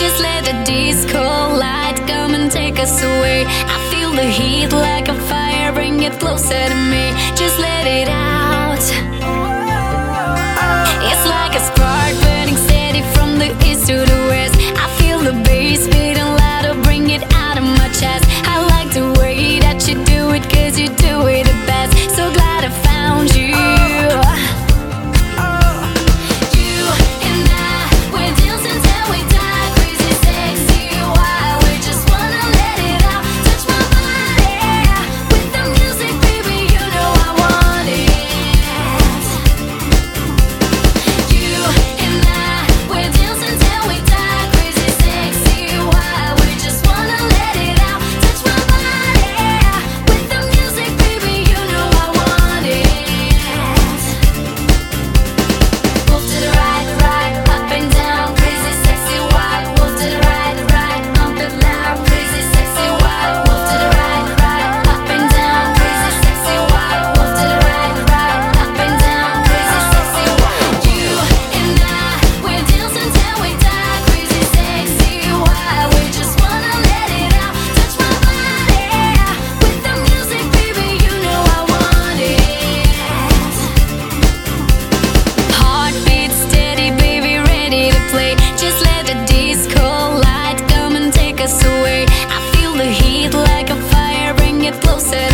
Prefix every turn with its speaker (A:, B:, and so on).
A: Just let the disco light come and take us away. I feel the heat like a fire, bring it closer to me. closer